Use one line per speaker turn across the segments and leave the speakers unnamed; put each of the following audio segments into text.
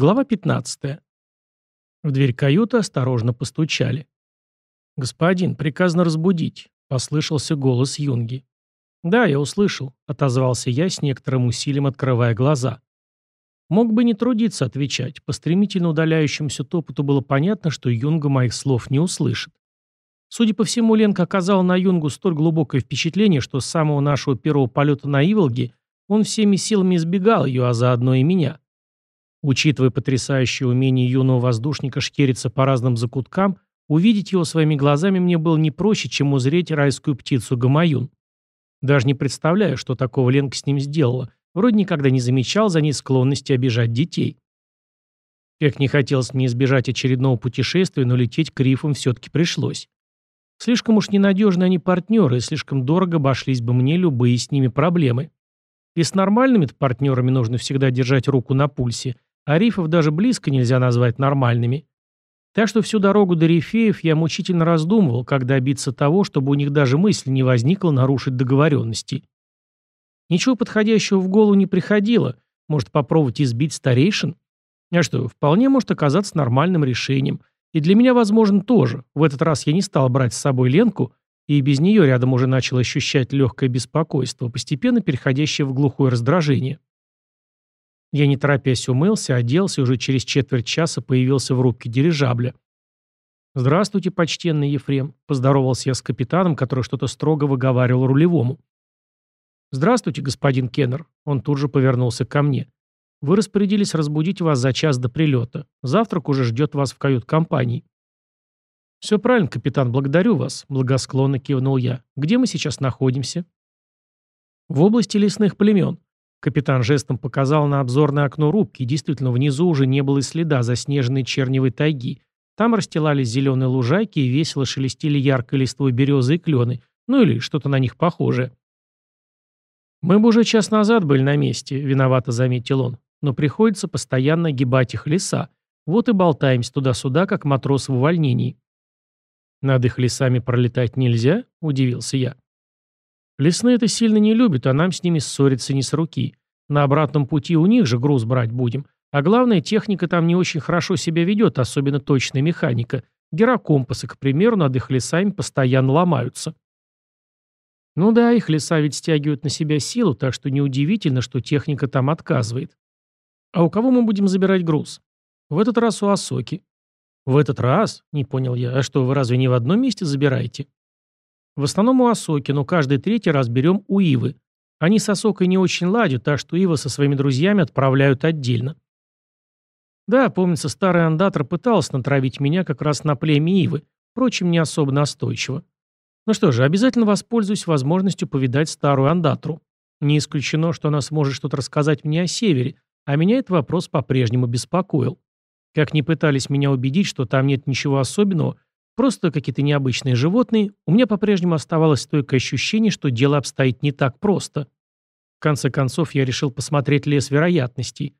Глава 15. В дверь каюты осторожно постучали. «Господин, приказано разбудить», — послышался голос Юнги. «Да, я услышал», — отозвался я с некоторым усилием, открывая глаза. Мог бы не трудиться отвечать. По стремительно удаляющемуся топоту было понятно, что Юнга моих слов не услышит. Судя по всему, Ленка оказала на Юнгу столь глубокое впечатление, что с самого нашего первого полета на Иволге он всеми силами избегал ее, а заодно и меня. Учитывая потрясающее умение юного воздушника шкериться по разным закуткам, увидеть его своими глазами мне было не проще, чем узреть райскую птицу Гамаюн. Даже не представляю, что такого Ленка с ним сделала. Вроде никогда не замечал за ней склонности обижать детей. Как не хотелось мне избежать очередного путешествия, но лететь к рифам все-таки пришлось. Слишком уж ненадежны они партнеры, и слишком дорого обошлись бы мне любые с ними проблемы. И с нормальными партнерами нужно всегда держать руку на пульсе, а рифов даже близко нельзя назвать нормальными. Так что всю дорогу до рифеев я мучительно раздумывал, как добиться того, чтобы у них даже мысли не возникло нарушить договоренности. Ничего подходящего в голову не приходило. Может, попробовать избить старейшин? А что, вполне может оказаться нормальным решением. И для меня, возможно, тоже. В этот раз я не стал брать с собой Ленку, и без нее рядом уже начал ощущать легкое беспокойство, постепенно переходящее в глухое раздражение. Я не торопясь умылся, оделся и уже через четверть часа появился в рубке дирижабля. «Здравствуйте, почтенный Ефрем», — поздоровался я с капитаном, который что-то строго выговаривал рулевому. «Здравствуйте, господин Кеннер», — он тут же повернулся ко мне. «Вы распорядились разбудить вас за час до прилета. Завтрак уже ждет вас в кают-компании». «Все правильно, капитан, благодарю вас», — благосклонно кивнул я. «Где мы сейчас находимся?» «В области лесных племен. Капитан жестом показал на обзорное окно рубки, и действительно внизу уже не было и следа заснеженной черневой тайги. Там расстилались зеленые лужайки и весело шелестели яркой листвой березы и клены, ну или что-то на них похожее. «Мы бы уже час назад были на месте», — виновато заметил он, «но приходится постоянно огибать их леса. Вот и болтаемся туда-сюда, как матрос в увольнении». «Над их лесами пролетать нельзя?» — удивился я. Лесные это сильно не любят, а нам с ними ссориться не с руки. На обратном пути у них же груз брать будем. А главное, техника там не очень хорошо себя ведет, особенно точная механика. Герокомпасы, к примеру, над их лесами постоянно ломаются. Ну да, их леса ведь стягивают на себя силу, так что неудивительно, что техника там отказывает. А у кого мы будем забирать груз? В этот раз у Асоки. В этот раз? Не понял я. А что, вы разве не в одном месте забираете? В основном у Осоки, но каждый третий раз берем у Ивы. Они с Осокой не очень ладят, так что Ива со своими друзьями отправляют отдельно. Да, помнится, старый андатор пытался натравить меня как раз на племя Ивы, впрочем, не особо настойчиво. Ну что же, обязательно воспользуюсь возможностью повидать старую андатру. Не исключено, что она сможет что-то рассказать мне о севере, а меня этот вопрос по-прежнему беспокоил. Как ни пытались меня убедить, что там нет ничего особенного, Просто какие-то необычные животные, у меня по-прежнему оставалось стойкое ощущение, что дело обстоит не так просто. В конце концов, я решил посмотреть лес вероятностей.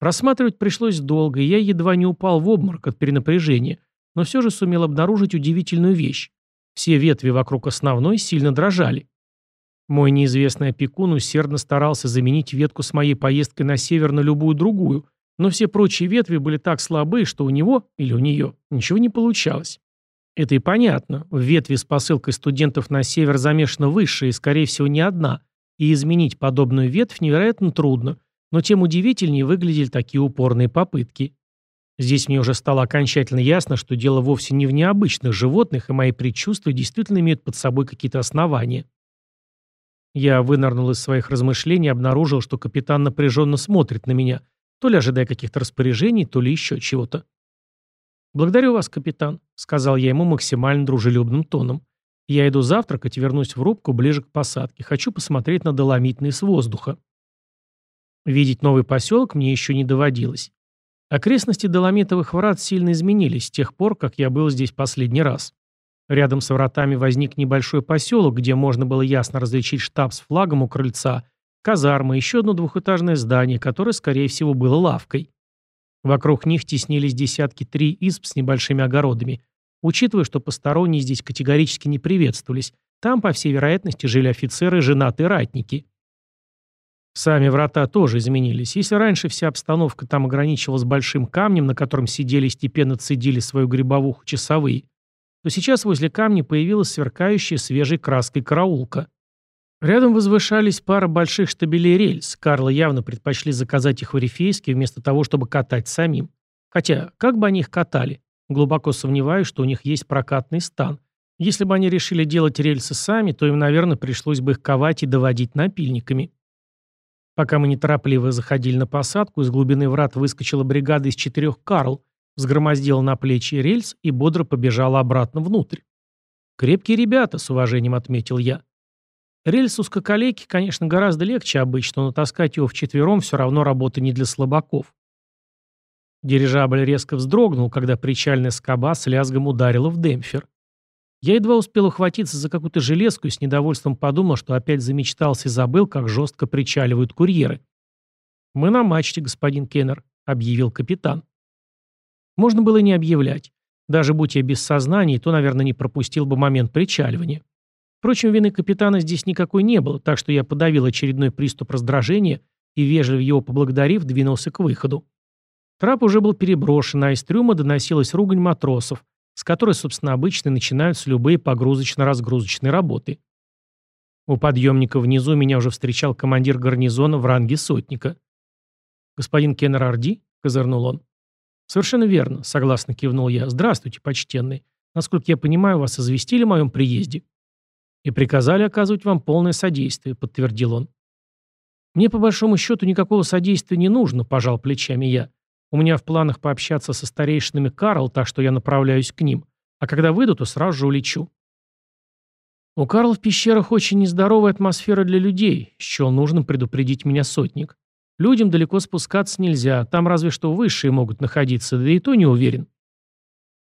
Рассматривать пришлось долго, и я едва не упал в обморок от перенапряжения, но все же сумел обнаружить удивительную вещь. Все ветви вокруг основной сильно дрожали. Мой неизвестный опекун усердно старался заменить ветку с моей поездкой на север на любую другую, но все прочие ветви были так слабы, что у него или у нее ничего не получалось. Это и понятно. В ветви с посылкой студентов на север замешана высшая и, скорее всего, не одна. И изменить подобную ветвь невероятно трудно. Но тем удивительнее выглядели такие упорные попытки. Здесь мне уже стало окончательно ясно, что дело вовсе не в необычных животных, и мои предчувствия действительно имеют под собой какие-то основания. Я вынырнул из своих размышлений и обнаружил, что капитан напряженно смотрит на меня, то ли ожидая каких-то распоряжений, то ли еще чего-то. «Благодарю вас, капитан», — сказал я ему максимально дружелюбным тоном. «Я иду завтракать вернусь в рубку ближе к посадке. Хочу посмотреть на доломитный с воздуха». Видеть новый поселок мне еще не доводилось. Окрестности Доломитовых врат сильно изменились с тех пор, как я был здесь последний раз. Рядом с вратами возник небольшой поселок, где можно было ясно различить штаб с флагом у крыльца, казармы, еще одно двухэтажное здание, которое, скорее всего, было лавкой. Вокруг них теснились десятки три изб с небольшими огородами. Учитывая, что посторонние здесь категорически не приветствовались, там, по всей вероятности, жили офицеры, женатые ратники. Сами врата тоже изменились. Если раньше вся обстановка там ограничивалась большим камнем, на котором сидели и степенно цедили свою грибовуху часовые, то сейчас возле камня появилась сверкающая свежей краской караулка. Рядом возвышались пара больших штабелей рельс. Карла явно предпочли заказать их в Орифейске вместо того, чтобы катать самим. Хотя, как бы они их катали? Глубоко сомневаюсь, что у них есть прокатный стан. Если бы они решили делать рельсы сами, то им, наверное, пришлось бы их ковать и доводить напильниками. Пока мы неторопливо заходили на посадку, из глубины врат выскочила бригада из четырех Карл, взгромоздила на плечи рельс и бодро побежала обратно внутрь. «Крепкие ребята», — с уважением отметил я. Рельс узкоколейки, конечно, гораздо легче обычно, но таскать его вчетвером все равно работа не для слабаков. Дирижабль резко вздрогнул, когда причальная скоба с лязгом ударила в демпфер. Я едва успел ухватиться за какую-то железку и с недовольством подумал, что опять замечтался и забыл, как жестко причаливают курьеры. «Мы на мачте, господин Кеннер», — объявил капитан. Можно было не объявлять. Даже будь я без сознания, то, наверное, не пропустил бы момент причаливания. Впрочем, вины капитана здесь никакой не было, так что я подавил очередной приступ раздражения и, вежливо его поблагодарив, двинулся к выходу. Трап уже был переброшен, а из трюма доносилась ругань матросов, с которой, собственно, обычно начинаются любые погрузочно-разгрузочные работы. У подъемника внизу меня уже встречал командир гарнизона в ранге сотника. «Господин Кеннер Орди?» — козырнул он. «Совершенно верно», — согласно кивнул я. «Здравствуйте, почтенный. Насколько я понимаю, вас известили о моем приезде?» «И приказали оказывать вам полное содействие», — подтвердил он. «Мне, по большому счету, никакого содействия не нужно», — пожал плечами я. У меня в планах пообщаться со старейшинами Карл, так что я направляюсь к ним. А когда выйду, то сразу же улечу. У Карла в пещерах очень нездоровая атмосфера для людей, счел нужным предупредить меня сотник. Людям далеко спускаться нельзя, там разве что высшие могут находиться, да и то не уверен.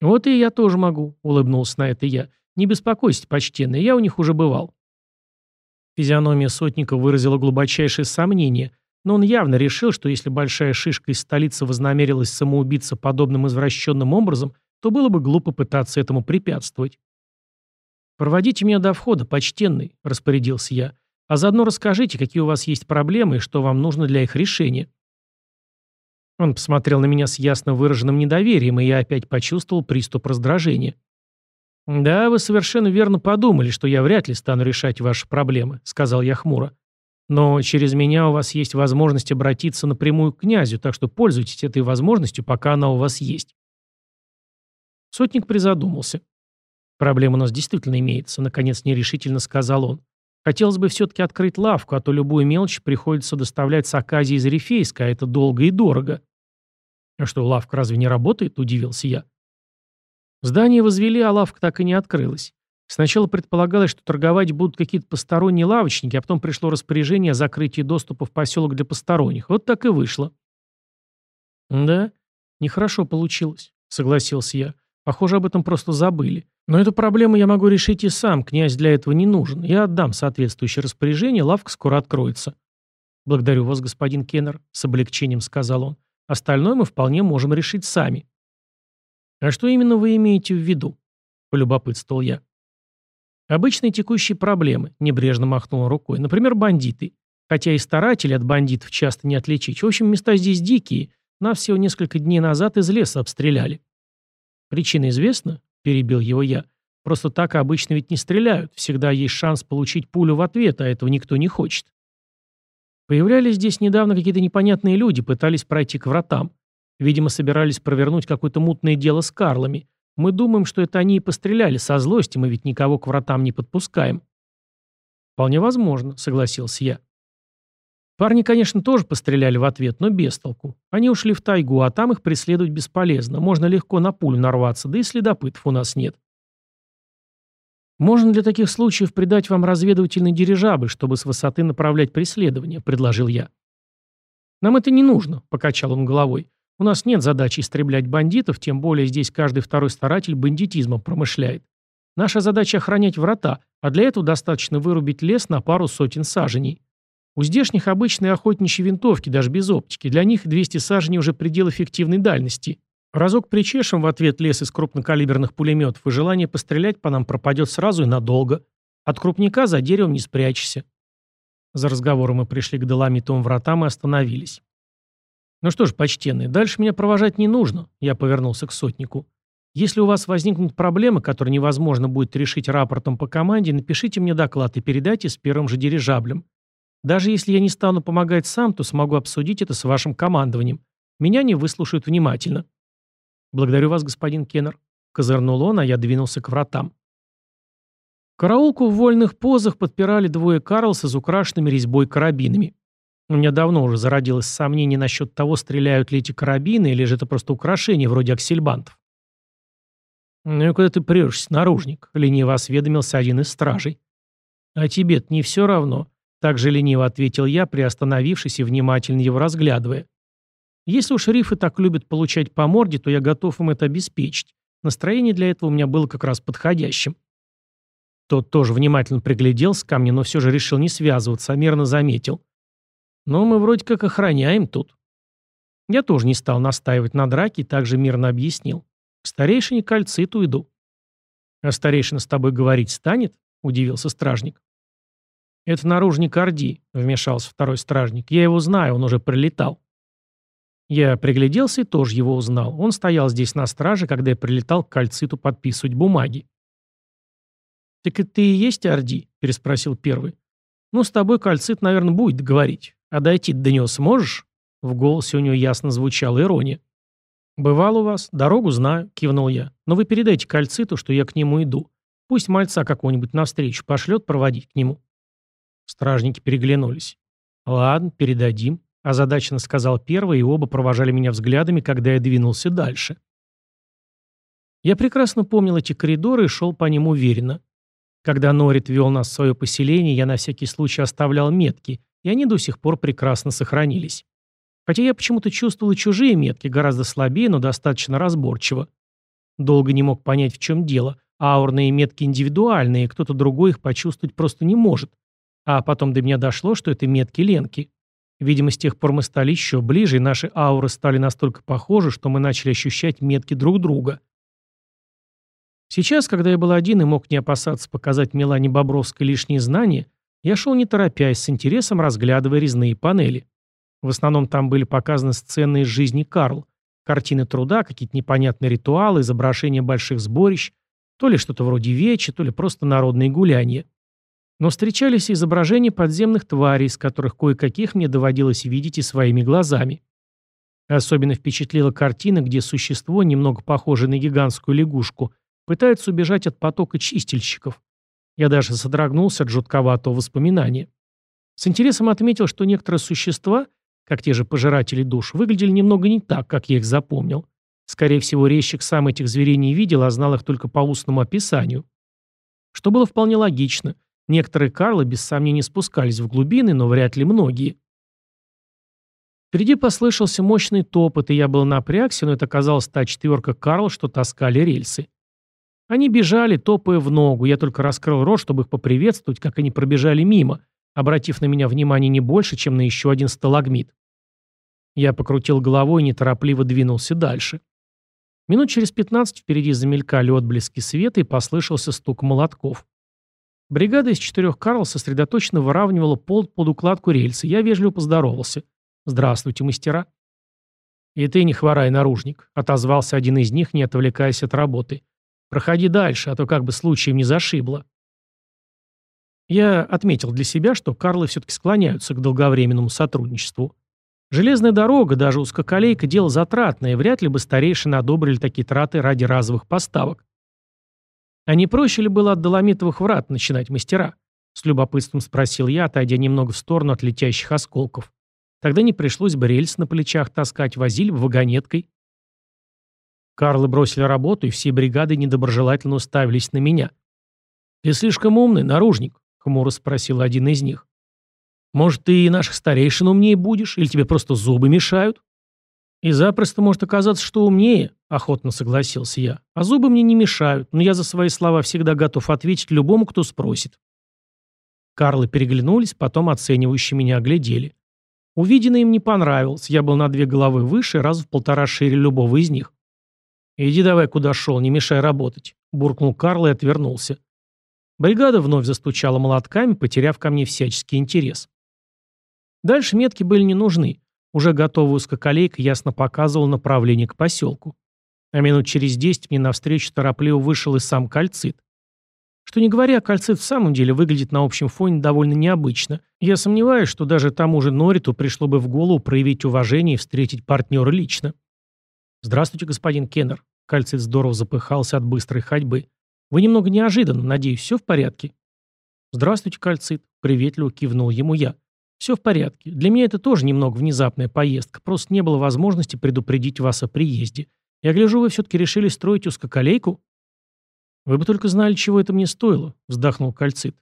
Вот и я тоже могу, улыбнулся на это я. Не беспокойся, почтенный, я у них уже бывал. Физиономия сотника выразила глубочайшее сомнение, но он явно решил, что если большая шишка из столицы вознамерилась самоубиться подобным извращенным образом, то было бы глупо пытаться этому препятствовать. «Проводите меня до входа, почтенный», — распорядился я, «а заодно расскажите, какие у вас есть проблемы и что вам нужно для их решения». Он посмотрел на меня с ясно выраженным недоверием, и я опять почувствовал приступ раздражения. «Да, вы совершенно верно подумали, что я вряд ли стану решать ваши проблемы», — сказал я хмуро. Но через меня у вас есть возможность обратиться напрямую к князю, так что пользуйтесь этой возможностью, пока она у вас есть. Сотник призадумался. Проблема у нас действительно имеется, наконец нерешительно сказал он. Хотелось бы все-таки открыть лавку, а то любую мелочь приходится доставлять с Аказии из Рифейска, а это долго и дорого. А что, лавка разве не работает? Удивился я. Здание возвели, а лавка так и не открылась. Сначала предполагалось, что торговать будут какие-то посторонние лавочники, а потом пришло распоряжение о закрытии доступа в поселок для посторонних. Вот так и вышло. «Да, нехорошо получилось», — согласился я. «Похоже, об этом просто забыли. Но эту проблему я могу решить и сам, князь для этого не нужен. Я отдам соответствующее распоряжение, лавка скоро откроется». «Благодарю вас, господин Кеннер», — с облегчением сказал он. «Остальное мы вполне можем решить сами». «А что именно вы имеете в виду?» — полюбопытствовал я. Обычные текущие проблемы, небрежно махнул рукой. Например, бандиты. Хотя и старатели от бандитов часто не отличить. В общем, места здесь дикие. Нас всего несколько дней назад из леса обстреляли. Причина известна? Перебил его я. Просто так обычно ведь не стреляют. Всегда есть шанс получить пулю в ответ, а этого никто не хочет. Появлялись здесь недавно какие-то непонятные люди, пытались пройти к вратам. Видимо, собирались провернуть какое-то мутное дело с Карлами. Мы думаем, что это они и постреляли со злости, мы ведь никого к вратам не подпускаем. Вполне возможно, согласился я. Парни, конечно, тоже постреляли в ответ, но без толку. Они ушли в тайгу, а там их преследовать бесполезно. Можно легко на пулю нарваться, да и следопытов у нас нет. «Можно для таких случаев придать вам разведывательный дирижабль, чтобы с высоты направлять преследование», — предложил я. «Нам это не нужно», — покачал он головой. У нас нет задачи истреблять бандитов, тем более здесь каждый второй старатель бандитизмом промышляет. Наша задача охранять врата, а для этого достаточно вырубить лес на пару сотен саженей. У здешних обычные охотничьи винтовки, даже без оптики. Для них 200 саженей уже предел эффективной дальности. Разок причешем в ответ лес из крупнокалиберных пулеметов, и желание пострелять по нам пропадет сразу и надолго. От крупника за деревом не спрячешься. За разговором мы пришли к доломитовым вратам и остановились. «Ну что ж, почтенный, дальше меня провожать не нужно», — я повернулся к сотнику. «Если у вас возникнут проблемы, которые невозможно будет решить рапортом по команде, напишите мне доклад и передайте с первым же дирижаблем. Даже если я не стану помогать сам, то смогу обсудить это с вашим командованием. Меня не выслушают внимательно». «Благодарю вас, господин Кеннер», — козырнул он, а я двинулся к вратам. Караулку в вольных позах подпирали двое Карлса с украшенными резьбой карабинами. У меня давно уже зародилось сомнение насчет того, стреляют ли эти карабины, или же это просто украшения вроде аксельбантов. «Ну и куда ты прешься, наружник?» — лениво осведомился один из стражей. «А тебе-то не все равно», — так же лениво ответил я, приостановившись и внимательно его разглядывая. «Если уж рифы так любят получать по морде, то я готов им это обеспечить. Настроение для этого у меня было как раз подходящим». Тот тоже внимательно пригляделся ко мне, но все же решил не связываться, а мирно заметил. «Но мы вроде как охраняем тут». Я тоже не стал настаивать на драке и также мирно объяснил. К старейшине кальциту иду. «А старейшина с тобой говорить станет?» – удивился стражник. «Это наружник Орди», – вмешался второй стражник. «Я его знаю, он уже прилетал». Я пригляделся и тоже его узнал. Он стоял здесь на страже, когда я прилетал к кальциту подписывать бумаги. «Так и ты и есть Орди?» – переспросил первый. «Ну, с тобой кальцит, наверное, будет говорить. А дойти до него сможешь?» В голосе у него ясно звучала ирония. «Бывал у вас, дорогу знаю», – кивнул я. «Но вы передайте кальциту, что я к нему иду. Пусть мальца какого-нибудь навстречу пошлет проводить к нему». Стражники переглянулись. «Ладно, передадим», – озадаченно сказал первый, и оба провожали меня взглядами, когда я двинулся дальше. Я прекрасно помнил эти коридоры и шел по ним уверенно. Когда Норит вел нас в свое поселение, я на всякий случай оставлял метки, и они до сих пор прекрасно сохранились. Хотя я почему-то чувствовал и чужие метки, гораздо слабее, но достаточно разборчиво. Долго не мог понять, в чем дело. Аурные метки индивидуальные, кто-то другой их почувствовать просто не может. А потом до меня дошло, что это метки Ленки. Видимо, с тех пор мы стали еще ближе, и наши ауры стали настолько похожи, что мы начали ощущать метки друг друга. Сейчас, когда я был один и мог не опасаться показать Милане Бобровской лишние знания, я шел не торопясь, с интересом разглядывая резные панели. В основном там были показаны сцены из жизни Карл, картины труда, какие-то непонятные ритуалы, изображения больших сборищ, то ли что-то вроде вечи, то ли просто народные гуляния. Но встречались и изображения подземных тварей, из которых кое-каких мне доводилось видеть и своими глазами. Особенно впечатлила картина, где существо, немного похожее на гигантскую лягушку, Пытается убежать от потока чистильщиков. Я даже содрогнулся от жутковатого воспоминания. С интересом отметил, что некоторые существа, как те же пожиратели душ, выглядели немного не так, как я их запомнил. Скорее всего, резчик сам этих зверей не видел, а знал их только по устному описанию. Что было вполне логично. Некоторые Карлы без сомнения спускались в глубины, но вряд ли многие. Впереди послышался мощный топот, и я был напрягся, но это оказалась та четверка Карл, что таскали рельсы. Они бежали, топая в ногу. Я только раскрыл рот, чтобы их поприветствовать, как они пробежали мимо, обратив на меня внимание не больше, чем на еще один сталагмит. Я покрутил головой и неторопливо двинулся дальше. Минут через пятнадцать впереди замелькали отблески света и послышался стук молотков. Бригада из четырех Карл сосредоточенно выравнивала пол под укладку рельсы. Я вежливо поздоровался. «Здравствуйте, мастера». «И ты не хворай, наружник», — отозвался один из них, не отвлекаясь от работы. Проходи дальше, а то как бы случаем не зашибло. Я отметил для себя, что Карлы все-таки склоняются к долговременному сотрудничеству. Железная дорога, даже узкоколейка, дело затратное, вряд ли бы старейшины одобрили такие траты ради разовых поставок. А не проще ли было от доломитовых врат начинать мастера? С любопытством спросил я, отойдя немного в сторону от летящих осколков. Тогда не пришлось бы рельс на плечах таскать, возили бы вагонеткой. Карлы бросили работу, и все бригады недоброжелательно уставились на меня. «Ты слишком умный, наружник», — хмуро спросил один из них. «Может, ты и наших старейшин умнее будешь, или тебе просто зубы мешают?» «И запросто может оказаться, что умнее», — охотно согласился я. «А зубы мне не мешают, но я за свои слова всегда готов ответить любому, кто спросит». Карлы переглянулись, потом оценивающе меня оглядели. Увиденное им не понравилось, я был на две головы выше, раз в полтора шире любого из них. «Иди давай куда шел, не мешай работать», — буркнул Карл и отвернулся. Бригада вновь застучала молотками, потеряв ко мне всяческий интерес. Дальше метки были не нужны. Уже готовый узкоколейка ясно показывал направление к поселку. А минут через десять мне навстречу торопливо вышел и сам кальцит. Что не говоря, кальцит в самом деле выглядит на общем фоне довольно необычно. Я сомневаюсь, что даже тому же Нориту пришло бы в голову проявить уважение и встретить партнера лично. «Здравствуйте, господин Кеннер». Кальцит здорово запыхался от быстрой ходьбы. «Вы немного неожиданно. Надеюсь, все в порядке?» «Здравствуйте, Кальцит», — приветливо кивнул ему я. «Все в порядке. Для меня это тоже немного внезапная поездка. Просто не было возможности предупредить вас о приезде. Я гляжу, вы все-таки решили строить узкоколейку?» «Вы бы только знали, чего это мне стоило», — вздохнул Кальцит.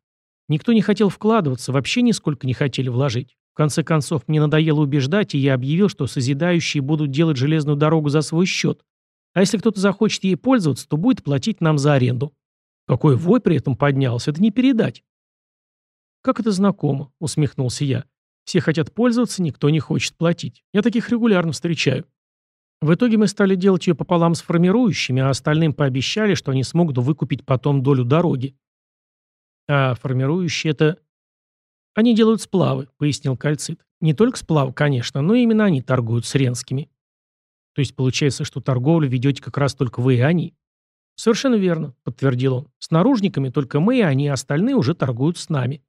«Никто не хотел вкладываться, вообще нисколько не хотели вложить. В конце концов, мне надоело убеждать, и я объявил, что созидающие будут делать железную дорогу за свой счет. А если кто-то захочет ей пользоваться, то будет платить нам за аренду. Какой вой при этом поднялся, это не передать». «Как это знакомо?» — усмехнулся я. «Все хотят пользоваться, никто не хочет платить. Я таких регулярно встречаю». В итоге мы стали делать ее пополам с формирующими, а остальным пообещали, что они смогут выкупить потом долю дороги. А формирующие это... Они делают сплавы, пояснил Кальцит. Не только сплавы, конечно, но именно они торгуют с ренскими. То есть получается, что торговлю ведете как раз только вы и они. Совершенно верно, подтвердил он. С наружниками только мы и они, а остальные уже торгуют с нами.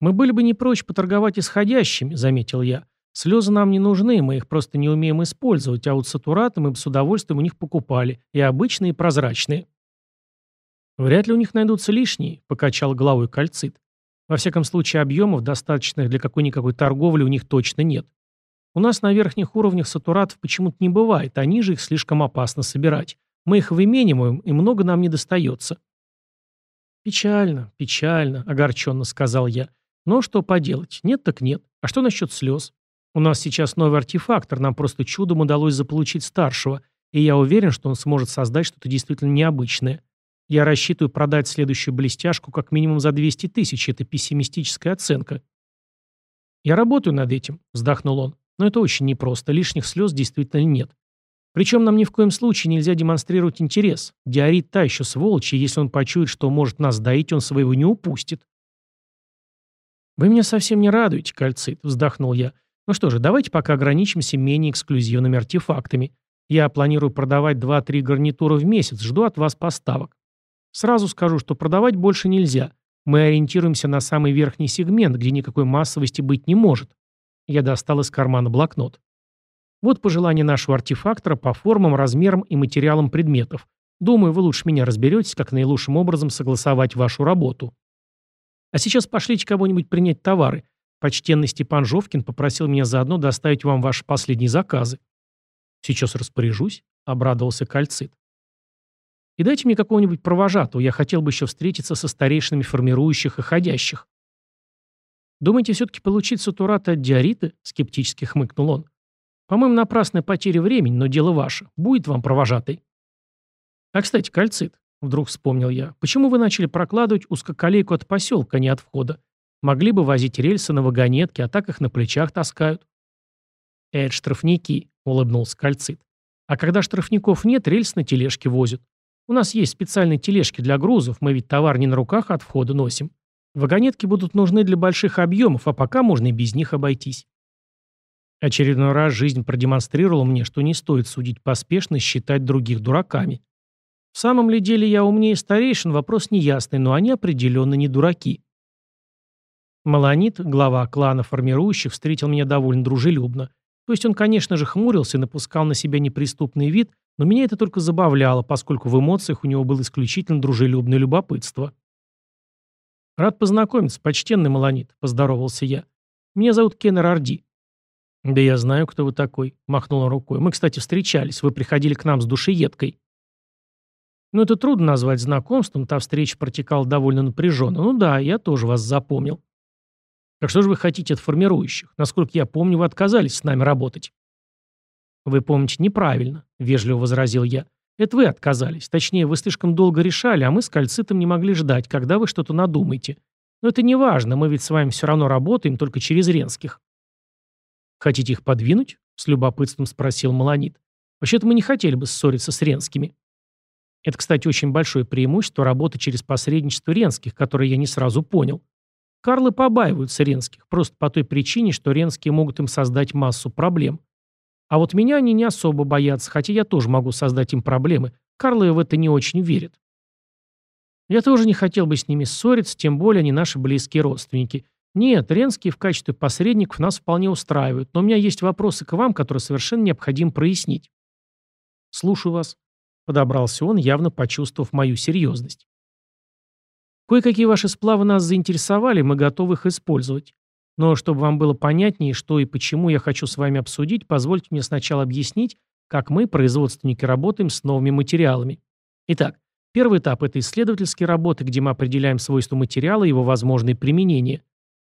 Мы были бы не прочь поторговать исходящими, заметил я. Слезы нам не нужны, мы их просто не умеем использовать, а вот сатураты мы бы с удовольствием у них покупали, и обычные, и прозрачные. Вряд ли у них найдутся лишние, покачал головой кальцит. Во всяком случае, объемов, достаточных для какой-никакой торговли, у них точно нет. У нас на верхних уровнях сатуратов почему-то не бывает, а ниже их слишком опасно собирать. Мы их вымениваем, и много нам не достается. «Печально, печально», — огорченно сказал я. «Но что поделать? Нет так нет. А что насчет слез? У нас сейчас новый артефактор, нам просто чудом удалось заполучить старшего, и я уверен, что он сможет создать что-то действительно необычное. Я рассчитываю продать следующую блестяшку как минимум за 200 тысяч, это пессимистическая оценка. Я работаю над этим, вздохнул он, но это очень непросто, лишних слез действительно нет. Причем нам ни в коем случае нельзя демонстрировать интерес. Диорит та еще сволочь, и если он почует, что может нас доить, он своего не упустит. «Вы меня совсем не радуете, кальцит», — вздохнул я. Ну что же, давайте пока ограничимся менее эксклюзивными артефактами. Я планирую продавать 2-3 гарнитура в месяц, жду от вас поставок. Сразу скажу, что продавать больше нельзя. Мы ориентируемся на самый верхний сегмент, где никакой массовости быть не может. Я достал из кармана блокнот. Вот пожелание нашего артефактора по формам, размерам и материалам предметов. Думаю, вы лучше меня разберетесь, как наилучшим образом согласовать вашу работу. А сейчас пошлите кого-нибудь принять товары. Почтенный Степан Жовкин попросил меня заодно доставить вам ваши последние заказы. Сейчас распоряжусь, обрадовался Кальцит. И дайте мне какого-нибудь провожатого, я хотел бы еще встретиться со старейшинами формирующих и ходящих. Думаете, все-таки получить сатурат от диорита? Скептически хмыкнул он. По-моему, напрасная потеря времени, но дело ваше. Будет вам провожатый. А, кстати, кальцит, вдруг вспомнил я, почему вы начали прокладывать узкоколейку от поселка, а не от входа? Могли бы возить рельсы на вагонетке, а так их на плечах таскают. «Это штрафники», — улыбнулся Кальцит. «А когда штрафников нет, рельс на тележке возят. У нас есть специальные тележки для грузов, мы ведь товар не на руках от входа носим. Вагонетки будут нужны для больших объемов, а пока можно и без них обойтись». Очередной раз жизнь продемонстрировала мне, что не стоит судить поспешно и считать других дураками. В самом ли деле я умнее старейшин, вопрос неясный, но они определенно не дураки. Маланит, глава клана формирующих, встретил меня довольно дружелюбно. То есть он, конечно же, хмурился и напускал на себя неприступный вид, но меня это только забавляло, поскольку в эмоциях у него было исключительно дружелюбное любопытство. «Рад познакомиться, почтенный Маланит», — поздоровался я. «Меня зовут Кеннер Арди». «Да я знаю, кто вы такой», — махнула рукой. «Мы, кстати, встречались. Вы приходили к нам с душеедкой». Ну, это трудно назвать знакомством, та встреча протекала довольно напряженно. Ну да, я тоже вас запомнил. Так что же вы хотите от формирующих? Насколько я помню, вы отказались с нами работать. Вы помните неправильно, вежливо возразил я. Это вы отказались. Точнее, вы слишком долго решали, а мы с кальцитом не могли ждать, когда вы что-то надумаете. Но это не важно, мы ведь с вами все равно работаем, только через Ренских. Хотите их подвинуть? С любопытством спросил Маланит. Вообще-то мы не хотели бы ссориться с Ренскими. Это, кстати, очень большое преимущество работы через посредничество Ренских, которое я не сразу понял. Карлы побаиваются ренских, просто по той причине, что ренские могут им создать массу проблем. А вот меня они не особо боятся, хотя я тоже могу создать им проблемы. Карлы в это не очень верят. Я тоже не хотел бы с ними ссориться, тем более они наши близкие родственники. Нет, ренские в качестве посредников нас вполне устраивают, но у меня есть вопросы к вам, которые совершенно необходимо прояснить. Слушаю вас. Подобрался он, явно почувствовав мою серьезность. Кое-какие ваши сплавы нас заинтересовали, мы готовы их использовать. Но чтобы вам было понятнее, что и почему я хочу с вами обсудить, позвольте мне сначала объяснить, как мы, производственники, работаем с новыми материалами. Итак, первый этап – это исследовательские работы, где мы определяем свойства материала и его возможные применения.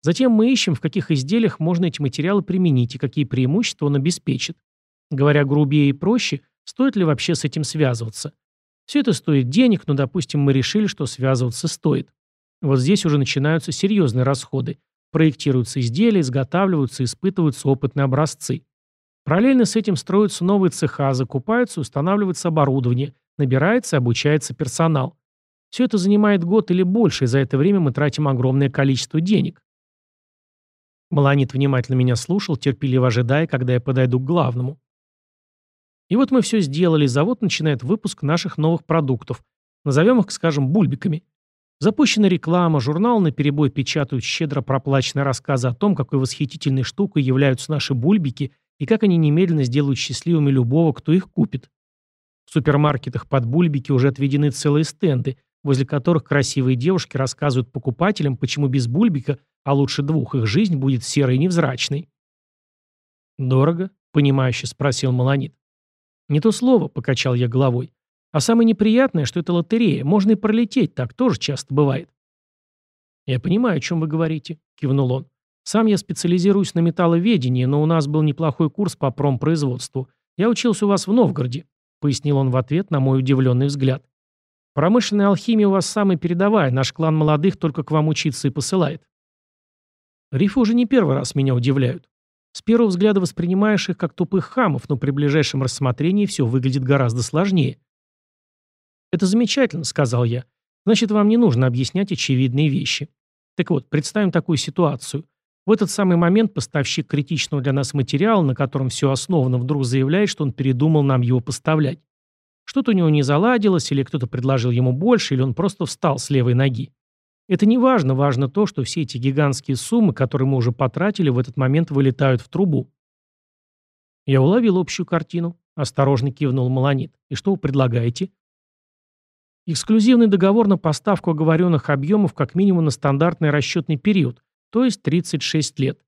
Затем мы ищем, в каких изделиях можно эти материалы применить и какие преимущества он обеспечит. Говоря грубее и проще, стоит ли вообще с этим связываться. Все это стоит денег, но, допустим, мы решили, что связываться стоит. Вот здесь уже начинаются серьезные расходы. Проектируются изделия, изготавливаются, испытываются опытные образцы. Параллельно с этим строятся новые цеха, закупаются, устанавливается оборудование, набирается и обучается персонал. Все это занимает год или больше, и за это время мы тратим огромное количество денег. Маланит внимательно меня слушал, терпеливо ожидая, когда я подойду к главному. И вот мы все сделали, завод начинает выпуск наших новых продуктов. Назовем их, скажем, бульбиками. Запущена реклама, журнал на перебой печатают щедро проплаченные рассказы о том, какой восхитительной штукой являются наши бульбики и как они немедленно сделают счастливыми любого, кто их купит. В супермаркетах под бульбики уже отведены целые стенды, возле которых красивые девушки рассказывают покупателям, почему без бульбика, а лучше двух, их жизнь будет серой и невзрачной. «Дорого?» — понимающе спросил Маланит. «Не то слово», — покачал я головой. «А самое неприятное, что это лотерея. Можно и пролететь, так тоже часто бывает». «Я понимаю, о чем вы говорите», — кивнул он. «Сам я специализируюсь на металловедении, но у нас был неплохой курс по промпроизводству. Я учился у вас в Новгороде», — пояснил он в ответ на мой удивленный взгляд. «Промышленная алхимия у вас самая передовая, наш клан молодых только к вам учиться и посылает». Рифы уже не первый раз меня удивляют. С первого взгляда воспринимаешь их как тупых хамов, но при ближайшем рассмотрении все выглядит гораздо сложнее. «Это замечательно», — сказал я. «Значит, вам не нужно объяснять очевидные вещи. Так вот, представим такую ситуацию. В этот самый момент поставщик критичного для нас материала, на котором все основано, вдруг заявляет, что он передумал нам его поставлять. Что-то у него не заладилось, или кто-то предложил ему больше, или он просто встал с левой ноги. Это не важно, важно то, что все эти гигантские суммы, которые мы уже потратили, в этот момент вылетают в трубу. Я уловил общую картину, осторожно кивнул Маланит. И что вы предлагаете? Эксклюзивный договор на поставку оговоренных объемов как минимум на стандартный расчетный период, то есть 36 лет.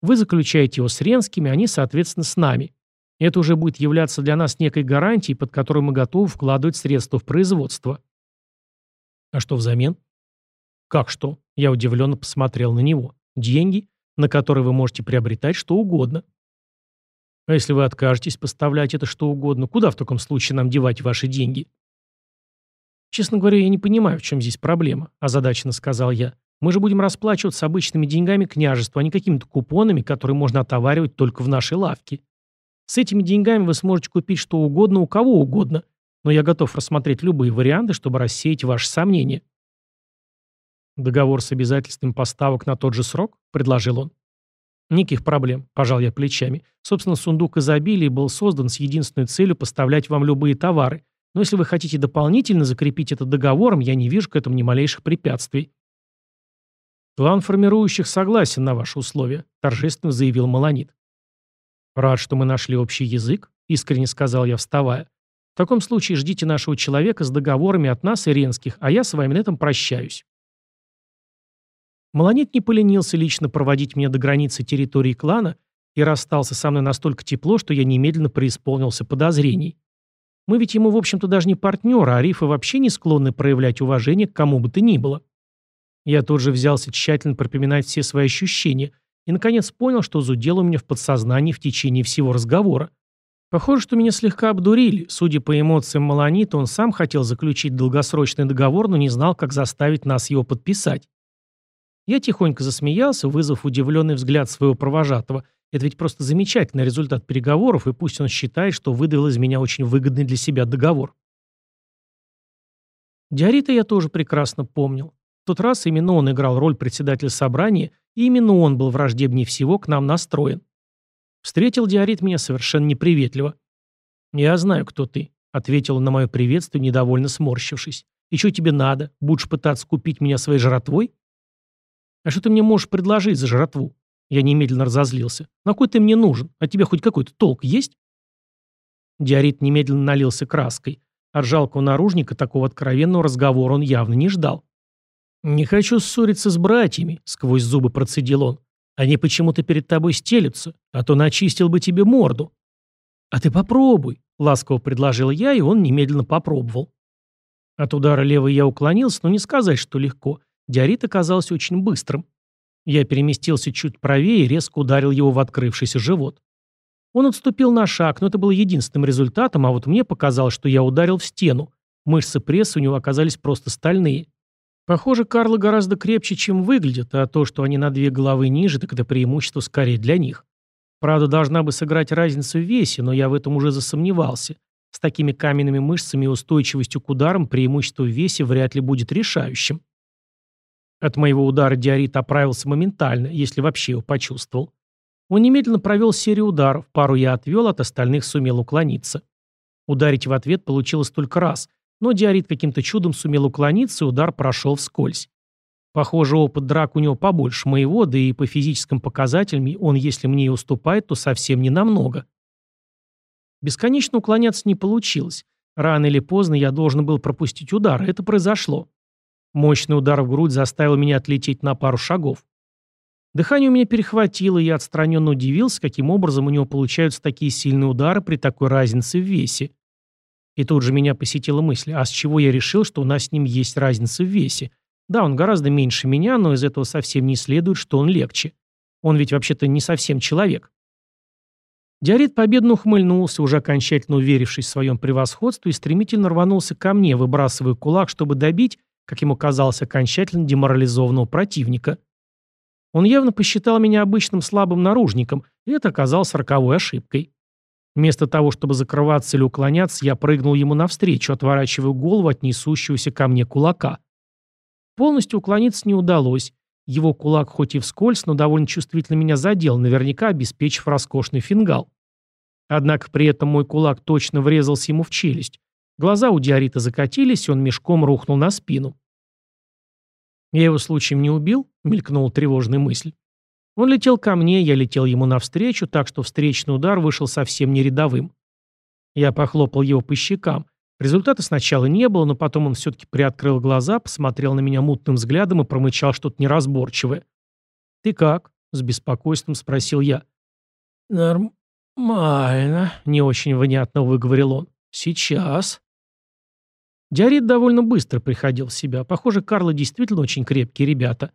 Вы заключаете его с Ренскими, они, соответственно, с нами. Это уже будет являться для нас некой гарантией, под которой мы готовы вкладывать средства в производство. А что взамен? «Как что?» Я удивленно посмотрел на него. «Деньги, на которые вы можете приобретать что угодно». «А если вы откажетесь поставлять это что угодно, куда в таком случае нам девать ваши деньги?» «Честно говоря, я не понимаю, в чем здесь проблема», – озадаченно сказал я. «Мы же будем расплачиваться обычными деньгами княжества, а не какими-то купонами, которые можно отоваривать только в нашей лавке. С этими деньгами вы сможете купить что угодно у кого угодно, но я готов рассмотреть любые варианты, чтобы рассеять ваши сомнения». «Договор с обязательством поставок на тот же срок?» – предложил он. «Никаких проблем», – пожал я плечами. «Собственно, сундук изобилия был создан с единственной целью поставлять вам любые товары. Но если вы хотите дополнительно закрепить это договором, я не вижу к этому ни малейших препятствий». «Клан формирующих согласен на ваши условия», – торжественно заявил Маланит. «Рад, что мы нашли общий язык», – искренне сказал я, вставая. «В таком случае ждите нашего человека с договорами от нас и Ренских, а я с вами на этом прощаюсь». Маланит не поленился лично проводить меня до границы территории клана и расстался со мной настолько тепло, что я немедленно преисполнился подозрений. Мы ведь ему, в общем-то, даже не партнеры, а рифы вообще не склонны проявлять уважение к кому бы то ни было. Я тут же взялся тщательно пропоминать все свои ощущения и, наконец, понял, что зудело у меня в подсознании в течение всего разговора. Похоже, что меня слегка обдурили. Судя по эмоциям Маланита, он сам хотел заключить долгосрочный договор, но не знал, как заставить нас его подписать. Я тихонько засмеялся, вызвав удивленный взгляд своего провожатого. Это ведь просто замечательный результат переговоров, и пусть он считает, что выдавил из меня очень выгодный для себя договор. Диорита я тоже прекрасно помнил. В тот раз именно он играл роль председателя собрания, и именно он был враждебнее всего к нам настроен. Встретил Диорит меня совершенно неприветливо. «Я знаю, кто ты», — ответил он на мое приветствие, недовольно сморщившись. «И что тебе надо? Будешь пытаться купить меня своей жратвой?» «А что ты мне можешь предложить за жратву?» Я немедленно разозлился. «На кой ты мне нужен? А тебе хоть какой-то толк есть?» Диорит немедленно налился краской. От жалкого наружника такого откровенного разговора он явно не ждал. «Не хочу ссориться с братьями», — сквозь зубы процедил он. «Они почему-то перед тобой стелются, а то начистил бы тебе морду». «А ты попробуй», — ласково предложил я, и он немедленно попробовал. От удара левой я уклонился, но не сказать, что легко. Диорит оказался очень быстрым. Я переместился чуть правее и резко ударил его в открывшийся живот. Он отступил на шаг, но это было единственным результатом, а вот мне показалось, что я ударил в стену. Мышцы пресса у него оказались просто стальные. Похоже, Карлы гораздо крепче, чем выглядят, а то, что они на две головы ниже, так это преимущество скорее для них. Правда, должна бы сыграть разница в весе, но я в этом уже засомневался. С такими каменными мышцами и устойчивостью к ударам преимущество в весе вряд ли будет решающим. От моего удара диорит оправился моментально, если вообще его почувствовал. Он немедленно провел серию ударов, пару я отвел, от остальных сумел уклониться. Ударить в ответ получилось только раз – но Диорит каким-то чудом сумел уклониться, и удар прошел вскользь. Похоже, опыт драк у него побольше моего, да и по физическим показателям он, если мне и уступает, то совсем не намного. Бесконечно уклоняться не получилось. Рано или поздно я должен был пропустить удар, это произошло. Мощный удар в грудь заставил меня отлететь на пару шагов. Дыхание у меня перехватило, и я отстраненно удивился, каким образом у него получаются такие сильные удары при такой разнице в весе. И тут же меня посетила мысль, а с чего я решил, что у нас с ним есть разница в весе? Да, он гораздо меньше меня, но из этого совсем не следует, что он легче. Он ведь вообще-то не совсем человек. Диорит победно ухмыльнулся, уже окончательно уверившись в своем превосходстве, и стремительно рванулся ко мне, выбрасывая кулак, чтобы добить, как ему казалось, окончательно деморализованного противника. Он явно посчитал меня обычным слабым наружником, и это оказалось роковой ошибкой. Вместо того, чтобы закрываться или уклоняться, я прыгнул ему навстречу, отворачивая голову от несущегося ко мне кулака. Полностью уклониться не удалось. Его кулак хоть и вскользь, но довольно чувствительно меня задел, наверняка обеспечив роскошный фингал. Однако при этом мой кулак точно врезался ему в челюсть. Глаза у диорита закатились, и он мешком рухнул на спину. «Я его случаем не убил?» — мелькнула тревожная мысль. Он летел ко мне, я летел ему навстречу, так что встречный удар вышел совсем не рядовым. Я похлопал его по щекам. Результата сначала не было, но потом он все-таки приоткрыл глаза, посмотрел на меня мутным взглядом и промычал что-то неразборчивое. «Ты как?» — с беспокойством спросил я. «Нормально», — не очень внятно выговорил он. «Сейчас». Диарит довольно быстро приходил в себя. Похоже, Карло действительно очень крепкие ребята.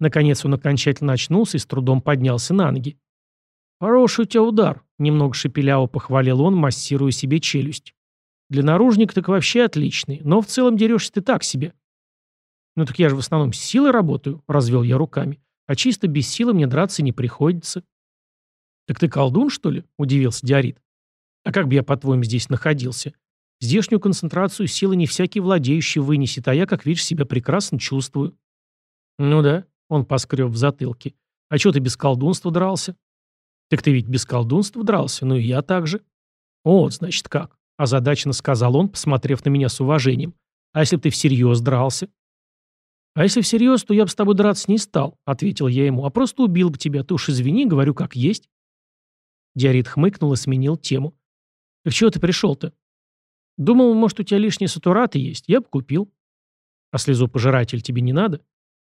Наконец он окончательно очнулся и с трудом поднялся на ноги. «Хороший у тебя удар», — немного шепеляво похвалил он, массируя себе челюсть. «Для наружника так вообще отличный, но в целом дерешься ты так себе». «Ну так я же в основном с силой работаю», — развел я руками. «А чисто без силы мне драться не приходится». «Так ты колдун, что ли?» — удивился Диорит. «А как бы я, по-твоему, здесь находился? Здешнюю концентрацию силы не всякий владеющий вынесет, а я, как видишь, себя прекрасно чувствую». «Ну да, он поскреб в затылке. «А чё ты без колдунства дрался?» «Так ты ведь без колдунства дрался, ну и я так же». «Вот, значит, как», — озадаченно сказал он, посмотрев на меня с уважением. «А если бы ты всерьез дрался?» «А если всерьез, то я бы с тобой драться не стал», — ответил я ему, «а просто убил бы тебя, ты уж извини, говорю как есть». Диарит хмыкнул и сменил тему. «Так чего ты пришел-то?» «Думал, может, у тебя лишние сатураты есть, я бы купил». «А слезу-пожиратель тебе не надо?»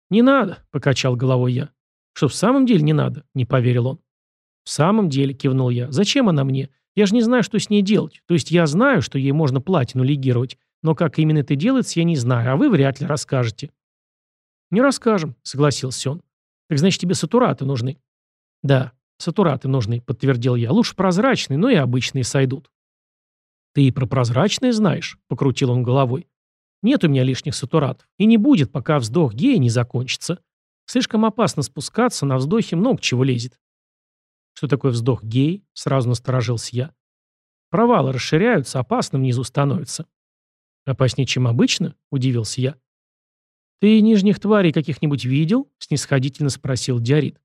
«Не надо», — покачал головой я. «Что, в самом деле не надо?» — не поверил он. «В самом деле», — кивнул я. «Зачем она мне? Я же не знаю, что с ней делать. То есть я знаю, что ей можно платину легировать, но как именно это делается, я не знаю, а вы вряд ли расскажете». «Не расскажем», — согласился он. «Так значит, тебе сатураты нужны?» «Да, сатураты нужны», — подтвердил я. «Лучше прозрачные, но и обычные сойдут». «Ты и про прозрачные знаешь?» — покрутил он головой. Нет у меня лишних сатуратов. И не будет, пока вздох гея не закончится. Слишком опасно спускаться, на вздохе много чего лезет. Что такое вздох гей? Сразу насторожился я. Провалы расширяются, опасно внизу становится. Опаснее, чем обычно? Удивился я. «Ты нижних тварей каких-нибудь видел?» — снисходительно спросил Диарит.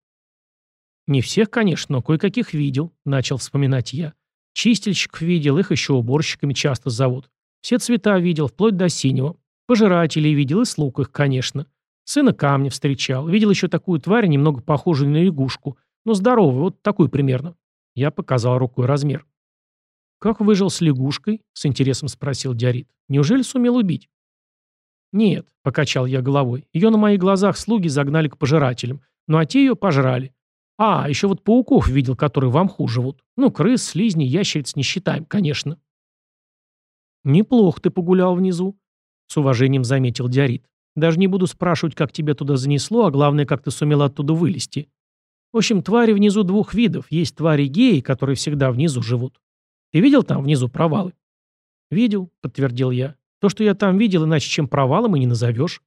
«Не всех, конечно, но кое-каких видел», — начал вспоминать я. «Чистильщиков видел, их еще уборщиками часто зовут. Все цвета видел, вплоть до синего. Пожирателей видел и слуг их, конечно. Сына камня встречал. Видел еще такую тварь, немного похожую на лягушку. Но здоровую, вот такую примерно». Я показал рукой размер. «Как выжил с лягушкой?» — с интересом спросил Диарит. «Неужели сумел убить?» «Нет», — покачал я головой. «Ее на моих глазах слуги загнали к пожирателям. Ну а те ее пожрали. А, еще вот пауков видел, которые в амху. Ну, крыс, слизни, ящериц не считаем, конечно». «Неплохо ты погулял внизу», — с уважением заметил Диарит. «Даже не буду спрашивать, как тебя туда занесло, а главное, как ты сумел оттуда вылезти. В общем, твари внизу двух видов. Есть твари геи, которые всегда внизу живут. Ты видел там внизу провалы?» «Видел», — подтвердил я. То, что я там видел, иначе чем провалом и не назовешь.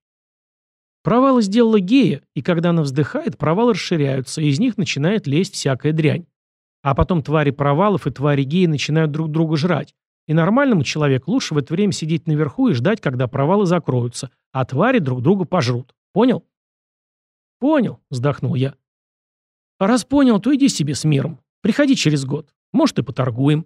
Провалы сделала гея, и когда она вздыхает, провалы расширяются, и из них начинает лезть всякая дрянь. А потом твари провалов и твари геи начинают друг друга жрать. И нормальному человеку лучше в это время сидеть наверху и ждать, когда провалы закроются, а твари друг друга пожрут. Понял? Понял, вздохнул я. А раз понял, то иди себе с миром. Приходи через год. Может, и поторгуем.